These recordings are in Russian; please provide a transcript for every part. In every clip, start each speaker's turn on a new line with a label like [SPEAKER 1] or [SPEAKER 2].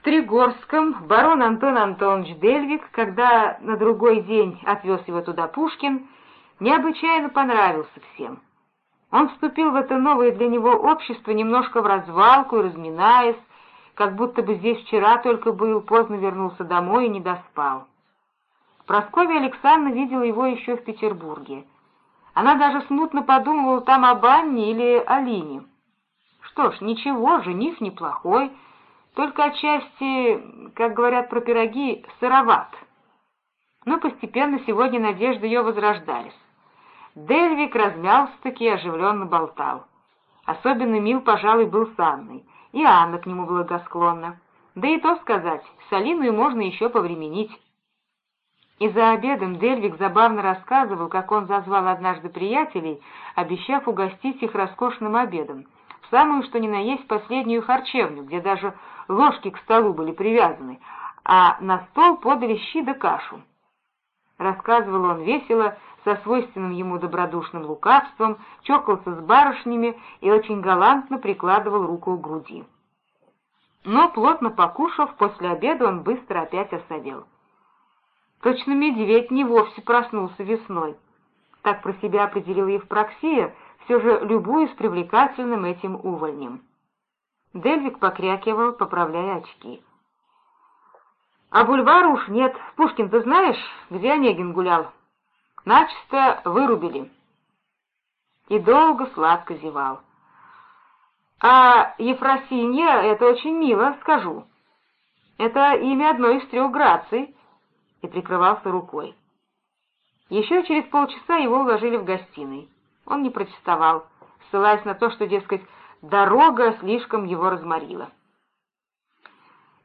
[SPEAKER 1] В Тригорском барон Антон Антонович Дельвик, когда на другой день отвез его туда Пушкин, необычайно понравился всем. Он вступил в это новое для него общество немножко в развалку и разминаясь, как будто бы здесь вчера только был, поздно вернулся домой и не доспал. Прасковья Александровна видела его еще в Петербурге. Она даже смутно подумывала там об Анне или Алине. Что ж, ничего, жених неплохой, только отчасти, как говорят про пироги, сыроват. Но постепенно сегодня надежды ее возрождались. Дельвик размялся-таки и оживленно болтал. Особенно мил, пожалуй, был с Анной, и Анна к нему благосклонна. Да и то сказать, с Алиной можно еще повременить. И за обедом Дельвик забавно рассказывал, как он зазвал однажды приятелей, обещав угостить их роскошным обедом, в самую что ни на есть последнюю харчевню, где даже ложки к столу были привязаны, а на стол подали щи да кашу. Рассказывал он весело, со свойственным ему добродушным лукавством, чокался с барышнями и очень галантно прикладывал руку к груди. Но, плотно покушав, после обеда он быстро опять осадил. Точно медведь не вовсе проснулся весной. Так про себя определила Евпроксия, все же любуясь привлекательным этим увольнем. Дельвик покрякивал, поправляя очки. «А бульвара уж нет. Пушкин, ты знаешь, где Онегин гулял? Начисто вырубили». И долго сладко зевал. «А Ефросинья — это очень мило, скажу. Это имя одной из трех граций» и прикрывался рукой. Еще через полчаса его уложили в гостиной. Он не протестовал, ссылаясь на то, что, дескать, дорога слишком его разморила.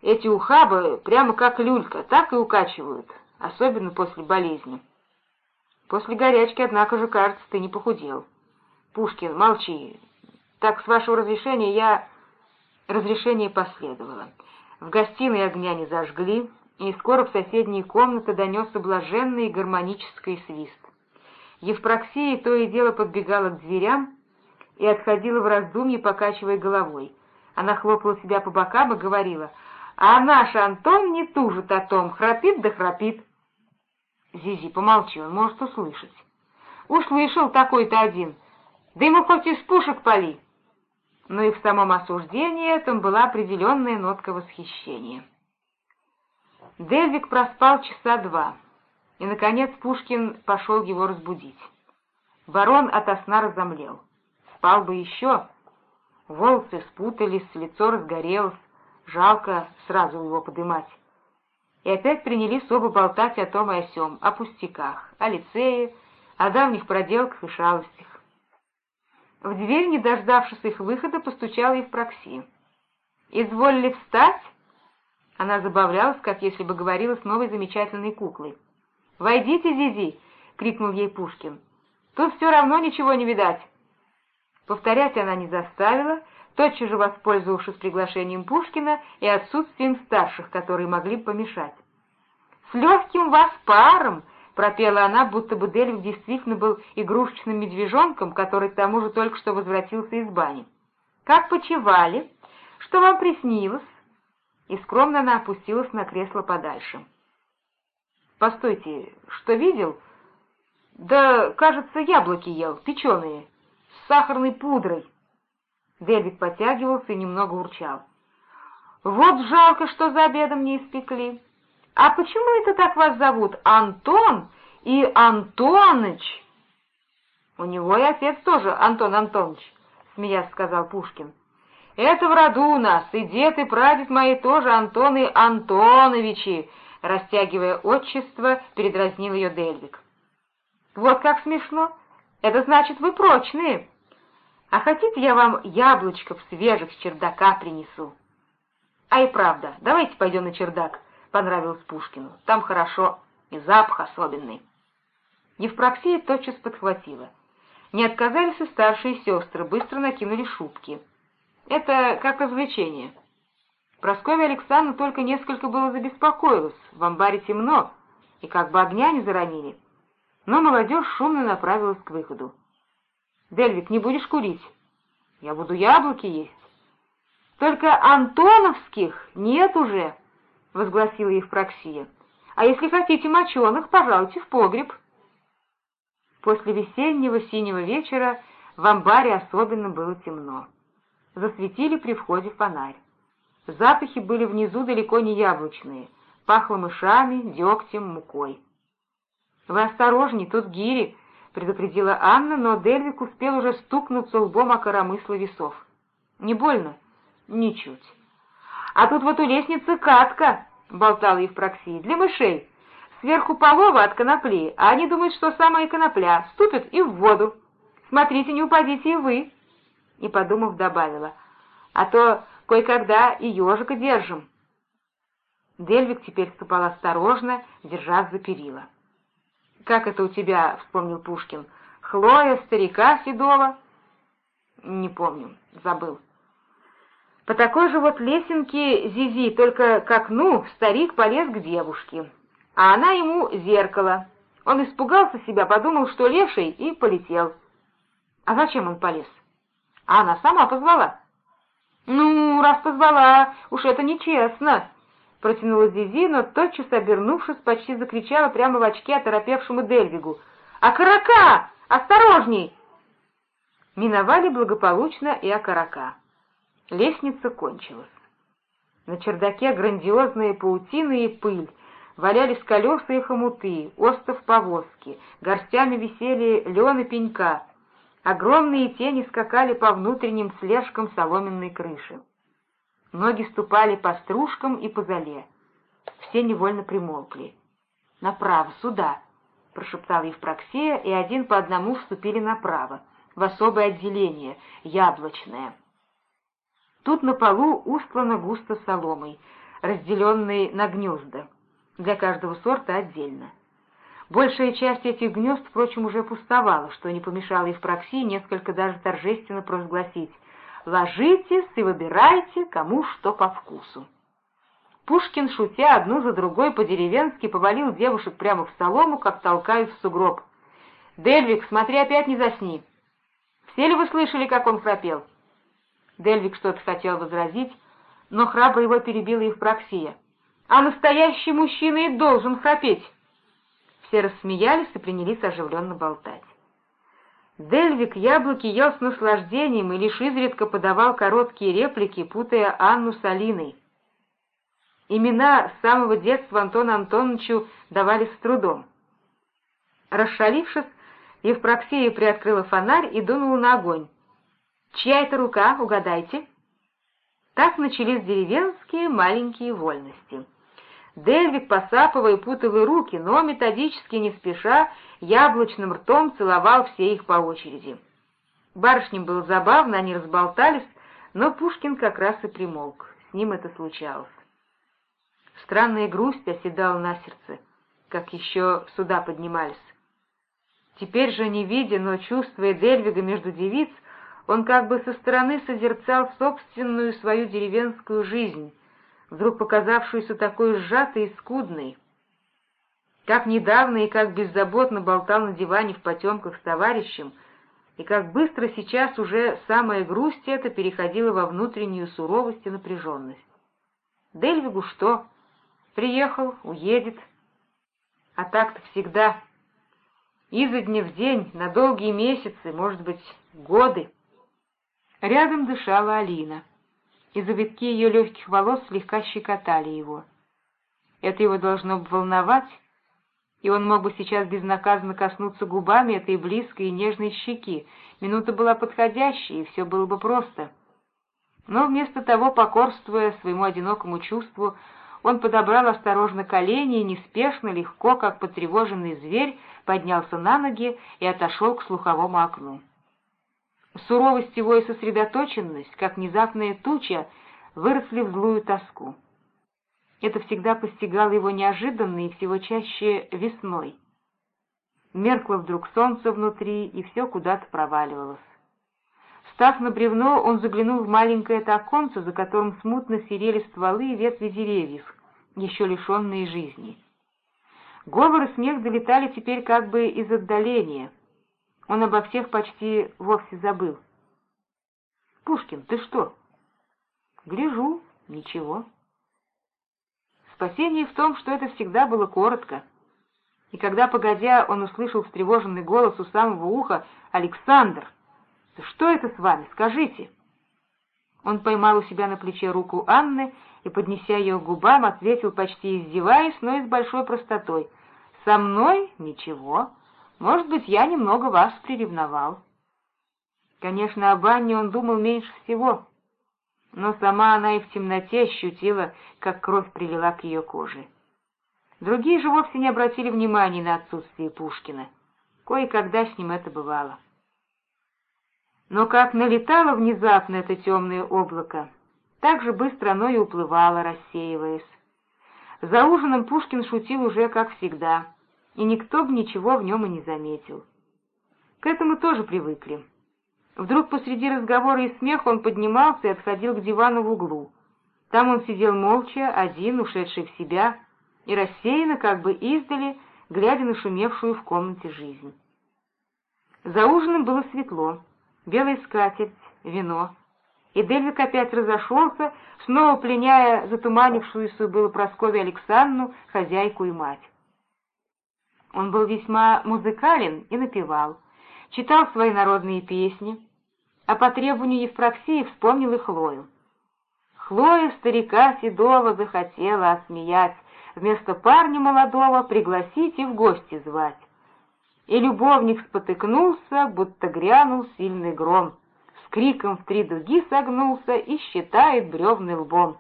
[SPEAKER 1] Эти ухабы прямо как люлька, так и укачивают, особенно после болезни. После горячки, однако же, кажется, ты не похудел. Пушкин, молчи. Так, с вашего разрешения, я... Разрешение последовало. В гостиной огня не зажгли, и скоро в соседней комнаты донесся блаженный гармонический свист. Евпроксия то и дело подбегала к дверям и отходила в раздумье, покачивая головой. Она хлопала себя по бокам и говорила, «А наш Антон не тужит о том, храпит да храпит». «Зизи, помолчи, он может услышать». «Услышал такой-то один, да ему хоть из пушек пали». Но и в самом осуждении этом была определенная нотка восхищения. Дельвик проспал часа два, и, наконец, Пушкин пошел его разбудить. Барон ото сна разомлел. Спал бы еще. Волосы спутались, лицо разгорелось, жалко сразу его подымать. И опять принялись оба болтать о том и о сём, о пустяках, о лицее, о давних проделках и шалостях. В дверь, не дождавшись их выхода, постучал Евпроксия. «Изволили встать?» Она забавлялась, как если бы говорила с новой замечательной куклой. «Войдите, Зизи!» — крикнул ей Пушкин. «Тут все равно ничего не видать!» Повторять она не заставила, тотчас же воспользовавшись приглашением Пушкина и отсутствием старших, которые могли помешать. «С легким вас паром!» — пропела она, будто бы Дельвик действительно был игрушечным медвежонком, который к тому же только что возвратился из бани. «Как почевали? Что вам приснилось?» и скромно она опустилась на кресло подальше. «Постойте, что видел?» «Да, кажется, яблоки ел, печеные, сахарной пудрой». Дельвик подтягивался и немного урчал. «Вот жалко, что за обедом не испекли. А почему это так вас зовут? Антон и Антоныч?» «У него и отец тоже Антон Антонович», — смеясь сказал Пушкин. Это в роду у нас, и дед, и прадед мои тоже Антоны Антоновичи, растягивая отчество, передразнил ее Дельвик. Вот как смешно. Это значит, вы прочные. А хотите, я вам яблочков свежих с чердака принесу? А и правда, давайте пойдем на чердак, понравилось Пушкину. Там хорошо, и запах особенный. Евпроксия тотчас подхватила. Не отказались и старшие сестры, быстро накинули шубки. Это как развлечение. Прасковья Александровна только несколько было забеспокоилась, в амбаре темно, и как бы огня не заронили. Но молодежь шумно направилась к выходу. «Дельвик, не будешь курить?» «Я буду яблоки есть». Только антоновских нет уже, — возгласила Евпроксия. А если хотите моченых, пожалуйте в погреб. После весеннего синего вечера в амбаре особенно было темно. Засветили при входе фонарь. Запахи были внизу далеко не яблочные, пахло мышами, дегтем, мукой. «Вы осторожней, тут гири!» — предупредила Анна, но Дельвик успел уже стукнуться лбом о коромысло весов. «Не больно?» «Ничуть». «А тут вот у лестницы катка!» — болтала Евпроксия. «Для мышей. Сверху полова от конопли, а они думают, что самая конопля. Ступят и в воду. Смотрите, не упадите и вы!» И, подумав, добавила. «А то кое-когда и ежика держим». Дельвик теперь ступал осторожно, держась за перила. «Как это у тебя?» — вспомнил Пушкин. «Хлоя, старика седого?» «Не помню, забыл». По такой же вот лесенке Зизи, только к окну старик полез к девушке, а она ему зеркало. Он испугался себя, подумал, что леший, и полетел. А зачем он полез? А она сама позвала. «Ну, раз позвала, уж это нечестно!» Протянула Зизи, но тотчас, обернувшись, почти закричала прямо в очки оторопевшему Дельвигу. «А карака! Осторожней!» Миновали благополучно и окорока. Лестница кончилась. На чердаке грандиозные паутины и пыль, валялись колеса и хомуты, остов повозки, горстями висели лен и пенька, огромные тени скакали по внутренним слежкам соломенной крыши. Ноги ступали по стружкам и по зале. Все невольно примолкли. «Направо, сюда!» — прошептала Евпроксия, и один по одному вступили направо, в особое отделение, яблочное. Тут на полу устлано густо соломой, разделенной на гнезда, для каждого сорта отдельно. Большая часть этих гнезд, впрочем, уже пустовала, что не помешало Евпроксии несколько даже торжественно провозгласить «Ложитесь и выбирайте, кому что по вкусу». Пушкин, шутя одну за другой, по-деревенски повалил девушек прямо в солому, как толкают в сугроб. «Дельвик, смотри, опять не засни!» «Все ли вы слышали, как он храпел?» Дельвик что-то хотел возразить, но храбро его перебила Евпроксия. «А настоящий мужчина и должен храпеть!» Все рассмеялись и принялись оживленно болтать. Дельвик яблоки ел с наслаждением и лишь изредка подавал короткие реплики, путая Анну с Алиной. Имена с самого детства Антону Антоновичу давались с трудом. Расшалившись, Евпроксия приоткрыла фонарь и дунула на огонь. Чья это рука, угадайте?» Так начались деревенские маленькие вольности. Дельвик, посапывая, и руки, но методически, не спеша, яблочным ртом целовал все их по очереди. Барышням было забавно, они разболтались, но Пушкин как раз и примолк. С ним это случалось. Странная грусть оседала на сердце, как еще сюда поднимались. Теперь же, не видя, но чувствуя Дельвига между девиц, он как бы со стороны созерцал собственную свою деревенскую жизнь, вдруг показавшуюся такой сжатой и скудной. Как недавно и как беззаботно болтал на диване в потемках с товарищем, и как быстро сейчас уже самая грусть эта переходила во внутреннюю суровость и напряженность. Дельвигу что? Приехал, уедет. А так-то всегда. Изо дня в день, на долгие месяцы, может быть, годы. Рядом дышала Алина, и завитки ее легких волос слегка щекотали его. Это его должно волновать, и он мог бы сейчас безнаказанно коснуться губами этой близкой и нежной щеки. Минута была подходящей, и все было бы просто. Но вместо того, покорствуя своему одинокому чувству, он подобрал осторожно колени и неспешно, легко, как потревоженный зверь, поднялся на ноги и отошел к слуховому окну. Суровость его и сосредоточенность, как внезапная туча, выросли в злую тоску. Это всегда постигало его неожиданно и всего чаще весной. Меркло вдруг солнце внутри, и все куда-то проваливалось. Встав на бревно, он заглянул в маленькое оконце, за которым смутно серели стволы и ветви деревьев, еще лишенные жизни. Говор и смех долетали теперь как бы из отдаления — он обо всех почти вовсе забыл. «Пушкин, ты что?» Гляжу, ничего. Спасение в том, что это всегда было коротко. И когда, погодя, он услышал встревоженный голос у самого уха «Александр! Что это с вами? Скажите!» Он поймал у себя на плече руку Анны и, поднеся ее к губам, ответил, почти издеваясь, но и с большой простотой. «Со мной? Ничего. Может быть, я немного вас приревновал». Конечно, о Анне он думал меньше всего, но сама она и в темноте ощутила, как кровь прилила к ее коже. Другие же вовсе не обратили внимания на отсутствие Пушкина. Кое-когда с ним это бывало. Но как налетало внезапно это темное облако, так же быстро оно и уплывало, рассеиваясь. За ужином Пушкин шутил уже как всегда, и никто бы ничего в нем и не заметил. К этому тоже привыкли. Вдруг посреди разговора и смеха он поднимался и отходил к дивану в углу. Там он сидел молча, один, ушедший в себя, и рассеянно, как бы издали, глядя на шумевшую в комнате жизнь. За ужином было светло, белая скатерть, вино, и Дельвик опять разошелся, снова пленяя затуманившуюся было Прасковью Александру, хозяйку и мать. Он был весьма музыкален и напевал читал свои народные песни, а по требованию Евпроксии вспомнил и Хлою. Хлоя старика седого захотела осмеять, вместо парня молодого пригласить и в гости звать. И любовник спотыкнулся, будто грянул сильный гром, с криком в три дуги согнулся и считает бревны лбом.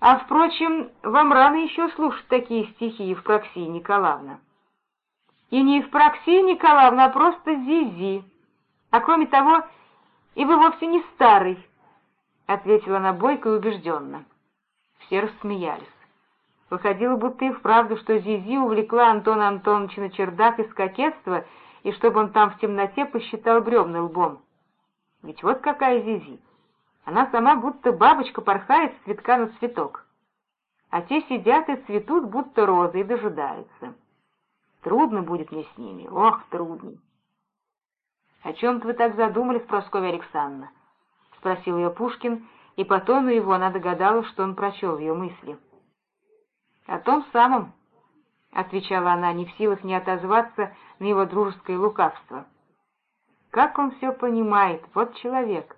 [SPEAKER 1] А, впрочем, вам рано еще слушать такие стихи, Евпроксия Николаевна. И не Евпроксия Николаевна, а просто Зизи. А кроме того, и вы вовсе не старый, — ответила она бойко и убежденно. Все рассмеялись. Выходило, будто и вправду, что Зизи увлекла Антона Антоновича на чердак из кокетства, и чтобы он там в темноте посчитал бревна лбом. Ведь вот какая Зизи. Она сама будто бабочка порхает с цветка на цветок. А те сидят и цветут, будто розы, и дожидаются. Трудно будет мне с ними, ох, трудно. — О чем-то вы так задумались, Прасковья Александровна? — спросил ее Пушкин, и по тону его она догадалась, что он прочел ее мысли. — О том самом, — отвечала она, не в силах не отозваться на его дружеское лукавство. Как он все понимает, вот человек.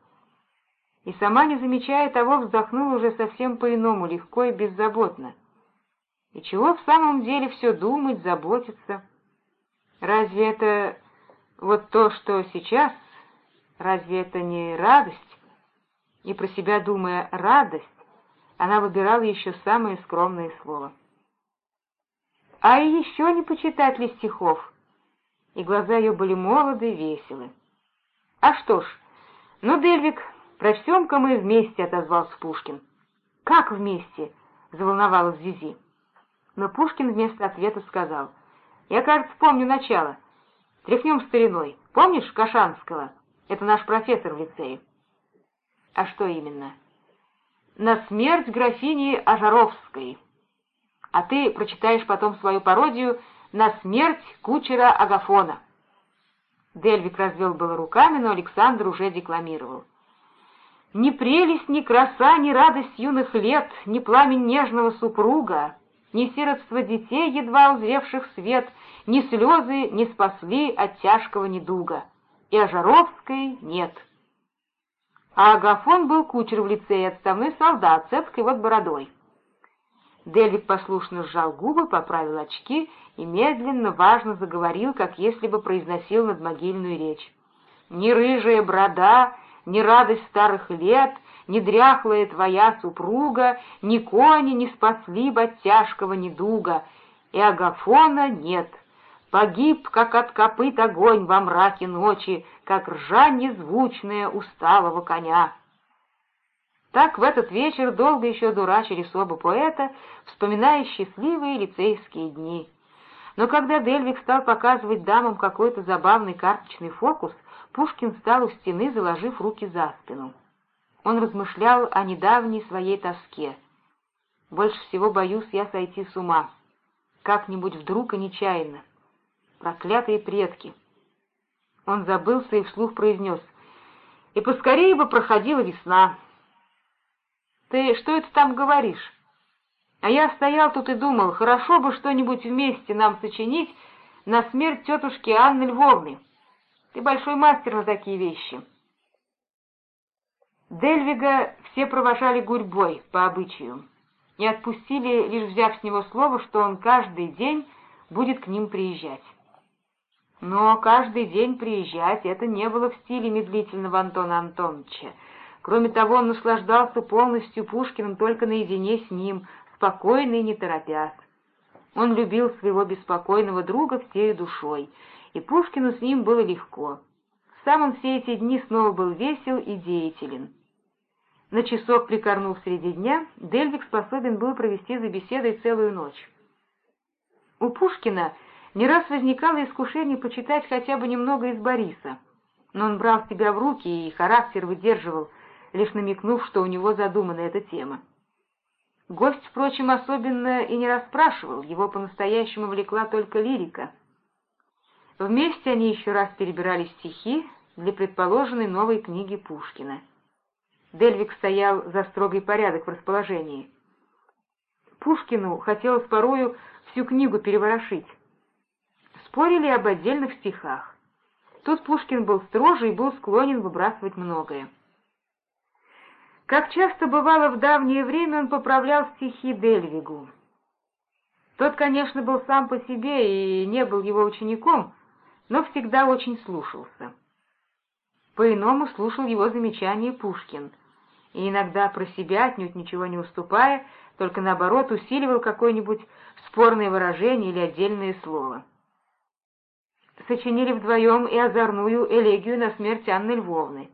[SPEAKER 1] И сама, не замечая того, вздохнула уже совсем по-иному, легко и беззаботно. И чего в самом деле все думать, заботиться? Разве это вот то, что сейчас? Разве это не радость? И про себя думая «радость», она выбирала еще самое скромное слово. А и еще не почитать ли стихов? И глаза ее были молоды веселы. А что ж, ну, Дельвик, прочтем-ка мы вместе, — отозвался Пушкин. Как вместе? — заволновалась Зизи. Но Пушкин вместо ответа сказал, «Я, кажется, помню начало. Тряхнем стариной. Помнишь Кашанского? Это наш профессор в лицее». «А что именно?» «На смерть графини Ажаровской». А ты прочитаешь потом свою пародию «На смерть кучера Агафона». Дельвик развел было руками, но Александр уже декламировал. «Ни прелесть, ни краса, ни радость юных лет, ни пламень нежного супруга, ни сиротство детей, едва узревших свет, ни слезы не спасли от тяжкого недуга. И Ожаровской нет. А Агафон был кучер в лицее, отставной солдат, цепкой вот бородой. Дельвик послушно сжал губы, поправил очки и медленно, важно заговорил, как если бы произносил надмогильную речь. «Ни рыжая борода, ни радость старых лет, ни дряхлая твоя супруга, ни кони не спасли бы от тяжкого недуга, и Агафона нет. Погиб, как от копыт огонь во мраке ночи, как ржание звучное усталого коня. Так в этот вечер долго еще дурачили оба поэта, вспоминая счастливые лицейские дни. Но когда Дельвик стал показывать дамам какой-то забавный карточный фокус, Пушкин встал у стены, заложив руки за спину. Он размышлял о недавней своей тоске. «Больше всего боюсь я сойти с ума. Как-нибудь вдруг и нечаянно. Проклятые предки!» Он забылся и вслух произнес. «И поскорее бы проходила весна. Ты что это там говоришь? А я стоял тут и думал, хорошо бы что-нибудь вместе нам сочинить на смерть тетушки Анны Львовны. Ты большой мастер на такие вещи. Дельвига все провожали гурьбой по обычаю и отпустили, лишь взяв с него слово, что он каждый день будет к ним приезжать. Но каждый день приезжать — это не было в стиле медлительного Антона Антоновича. Кроме того, он наслаждался полностью Пушкиным только наедине с ним, спокойно и не торопясь. Он любил своего беспокойного друга всей душой, и Пушкину с ним было легко. Сам он все эти дни снова был весел и деятелен. На часок прикорнув среди дня, Дельвик способен был провести за беседой целую ночь. У Пушкина не раз возникало искушение почитать хотя бы немного из Бориса, но он брал себя в руки и характер выдерживал, лишь намекнув, что у него задумана эта тема. Гость, впрочем, особенно и не расспрашивал, его по-настоящему влекла только лирика. Вместе они еще раз перебирали стихи для предположенной новой книги Пушкина. Дельвик стоял за строгий порядок в расположении. Пушкину хотелось порою всю книгу переворошить. Спорили об отдельных стихах. Тут Пушкин был строже и был склонен выбрасывать многое. Как часто бывало в давнее время, он поправлял стихи Дельвигу. Тот, конечно, был сам по себе и не был его учеником, но всегда очень слушался. По-иному слушал его замечания Пушкин, и иногда про себя, отнюдь ничего не уступая, только наоборот усиливал какое-нибудь спорное выражение или отдельное слово. Сочинили вдвоем и озорную элегию на смерть Анны Львовны.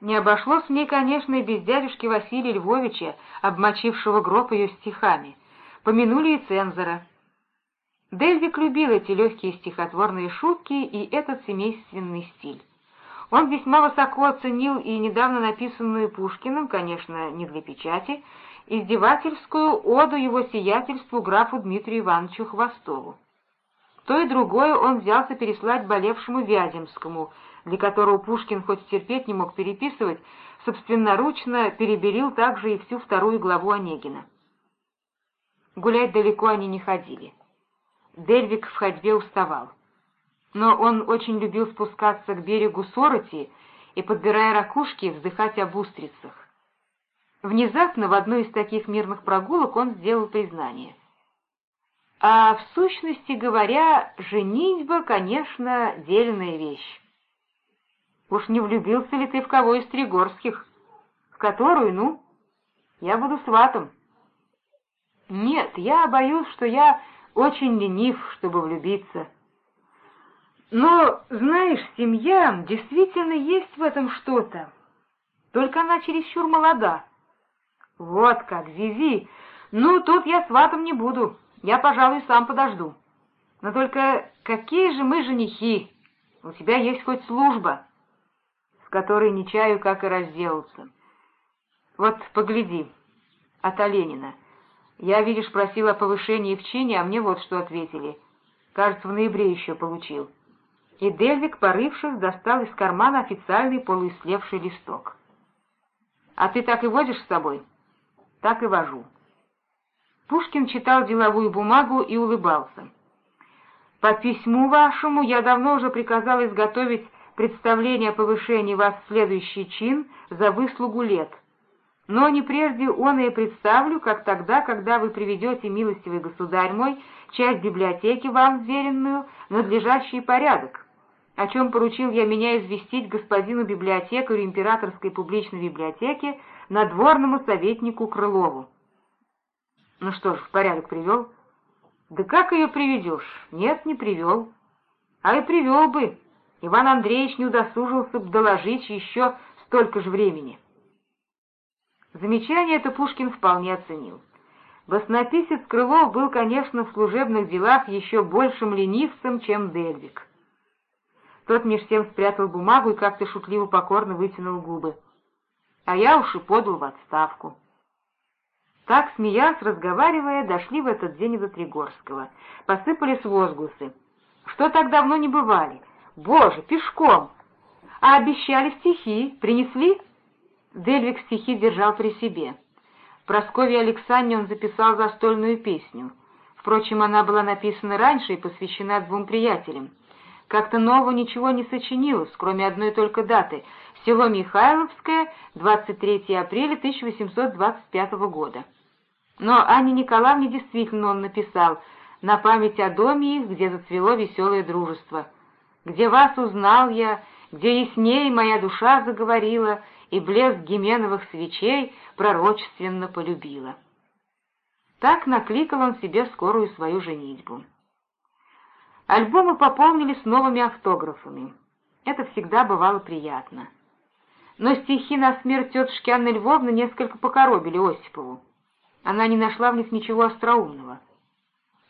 [SPEAKER 1] Не обошлось мне, конечно, и без дядюшки Василия Львовича, обмочившего гроб ее стихами. Помянули и цензора. Дельвик любил эти легкие стихотворные шутки и этот семейственный стиль. Он весьма высоко оценил и недавно написанную Пушкиным, конечно, не для печати, издевательскую оду его сиятельству графу Дмитрию Ивановичу Хвостову. То и другое он взялся переслать болевшему Вяземскому — для которого Пушкин хоть терпеть не мог переписывать, собственноручно переберил также и всю вторую главу Онегина. Гулять далеко они не ходили. Дельвик в ходьбе уставал. Но он очень любил спускаться к берегу Сороти и, подбирая ракушки, вздыхать об устрицах. Внезапно в одной из таких мирных прогулок он сделал признание. А в сущности говоря, женитьба, конечно, дельная вещь. Уж не влюбился ли ты в кого из Тригорских? В которую, ну? Я буду сватом. Нет, я боюсь, что я очень ленив, чтобы влюбиться. Но, знаешь, семья, действительно есть в этом что-то. Только она чересчур молода. Вот как, Зизи. Ну, тут я сватом не буду. Я, пожалуй, сам подожду. Но только какие же мы женихи? У тебя есть хоть служба который не чаю, как и разделаться. Вот, погляди, от Оленина. Я, видишь, просил о повышении в чине, а мне вот что ответили. Кажется, в ноябре еще получил. И Дельвик, порывшись, достал из кармана официальный полуислевший листок. «А ты так и возишь с собой?» «Так и вожу». Пушкин читал деловую бумагу и улыбался. «По письму вашему я давно уже приказал изготовить представление о повышении вас в следующий чин за выслугу лет. Но не прежде он и представлю, как тогда, когда вы приведете, милостивый государь мой, часть библиотеки вам вверенную, надлежащий порядок, о чем поручил я меня известить господину библиотекарю императорской публичной библиотеки, надворному советнику Крылову. Ну что ж, в порядок привел? Да как ее приведешь? Нет, не привел. А и привел бы, Иван Андреевич не удосужился бы доложить еще столько же времени. Замечание это Пушкин вполне оценил. Баснописец Крылов был, конечно, в служебных делах еще большим ленивцем, чем Дельвик. Тот меж тем спрятал бумагу и как-то шутливо покорно вытянул губы. А я уж и подал в отставку. Так, смеясь, разговаривая, дошли в этот день до Тригорского. Посыпались возгласы. Что так давно не бывали? Боже, пешком! А обещали стихи, принесли? Дельвик стихи держал при себе. Прасковье Александре он записал застольную песню. Впрочем, она была написана раньше и посвящена двум приятелям. Как-то нового ничего не сочинилось, кроме одной только даты — село Михайловское, 23 апреля 1825 года. Но Анне Николаевне действительно он написал «На память о доме их, где зацвело веселое дружество», «Где вас узнал я, где ясней моя душа заговорила, и блеск гименовых свечей пророчественно полюбила». Так накликал он себе скорую свою женитьбу. Альбомы пополнились новыми автографами. Это всегда бывало приятно. Но стихи на смерть тетушки Анны Львовны несколько покоробили Осипову. Она не нашла в них ничего остроумного.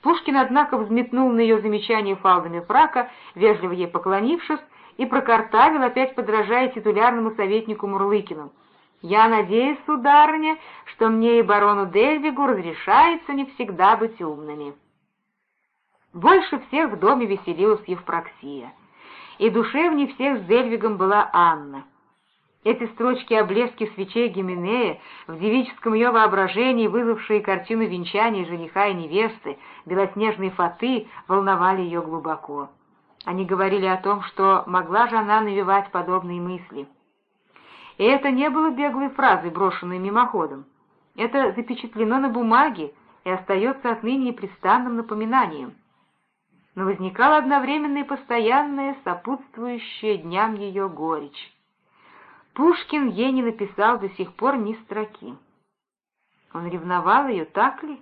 [SPEAKER 1] Пушкин, однако, взметнул на ее замечание фалдами фрака, вежливо ей поклонившись, и прокартавил, опять подражая титулярному советнику Мурлыкину. «Я надеюсь, сударыня, что мне и барону Дельвигу разрешается не всегда быть умными». Больше всех в доме веселилась Евпроксия, и душевней всех с Дельвигом была Анна. Эти строчки о блеске свечей Гименея, в девическом ее воображении вызвавшие картину венчания жениха и невесты, белоснежной фаты, волновали ее глубоко. Они говорили о том, что могла же она навевать подобные мысли. И это не было беглой фразой, брошенной мимоходом. Это запечатлено на бумаге и остается отныне непрестанным напоминанием но возникала одновременно и постоянная, сопутствующая дням ее горечь. Пушкин ей не написал до сих пор ни строки. Он ревновал ее, так ли?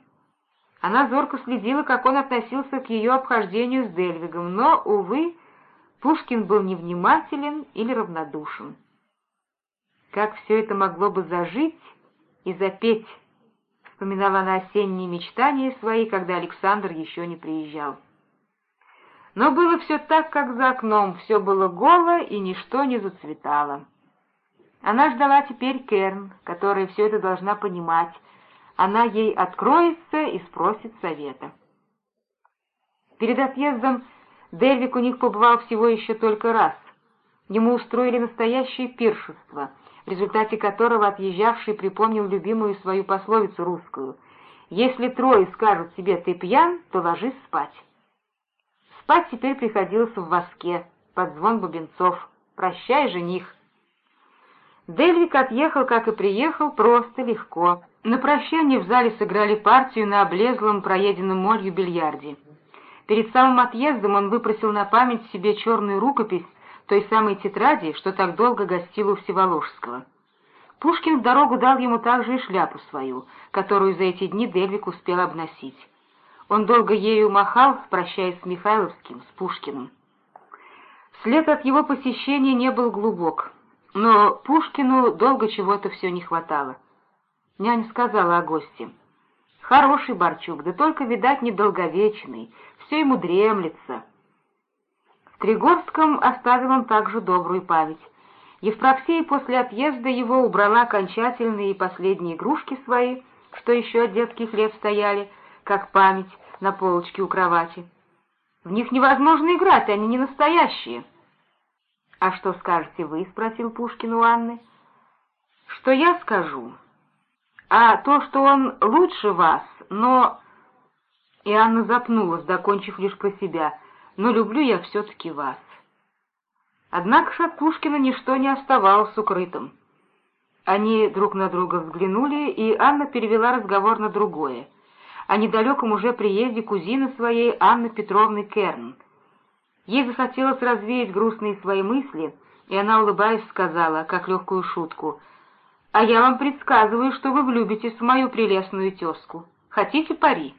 [SPEAKER 1] Она зорко следила, как он относился к ее обхождению с Дельвигом, но, увы, Пушкин был невнимателен или равнодушен. Как все это могло бы зажить и запеть, вспоминала она осенние мечтания свои, когда Александр еще не приезжал. Но было все так, как за окном, все было голо и ничто не зацветало. Она ждала теперь Керн, которая все это должна понимать. Она ей откроется и спросит совета. Перед отъездом Дельвик у них побывал всего еще только раз. Ему устроили настоящее пиршество, в результате которого отъезжавший припомнил любимую свою пословицу русскую «Если трое скажут себе «ты пьян», то ложись спать». Спать теперь приходилось в воске, под звон бубенцов. «Прощай, жених!» Дельвик отъехал, как и приехал, просто легко. На прощание в зале сыграли партию на облезлом, проеденном молью бильярде. Перед самым отъездом он выпросил на память себе черную рукопись той самой тетради, что так долго гостила у Всеволожского. Пушкин в дорогу дал ему также и шляпу свою, которую за эти дни Дельвик успел обносить. Он долго ею махал, прощаясь с Михайловским, с Пушкиным. След от его посещения не был глубок, но Пушкину долго чего-то все не хватало. Няня сказала о госте. «Хороший Борчук, да только, видать, недолговечный, все ему дремлется». В Тригорском оставил он также добрую память. Евпроксия после отъезда его убрала окончательные и последние игрушки свои, что еще от детских лет стояли, как память, на полочке у кровати. В них невозможно играть, они не настоящие. — А что скажете вы? — спросил Пушкин у Анны. — Что я скажу? А то, что он лучше вас, но... И Анна запнулась, докончив лишь про себя. «Но люблю я все-таки вас». Однако же от Пушкина ничто не оставалось укрытым. Они друг на друга взглянули, и Анна перевела разговор на другое — о недалеком уже приезде кузины своей Анны Петровны Керн. Ей захотелось развеять грустные свои мысли, и она, улыбаясь, сказала, как легкую шутку, «А я вам предсказываю, что вы влюбитесь в мою прелестную тезку. Хотите пари?»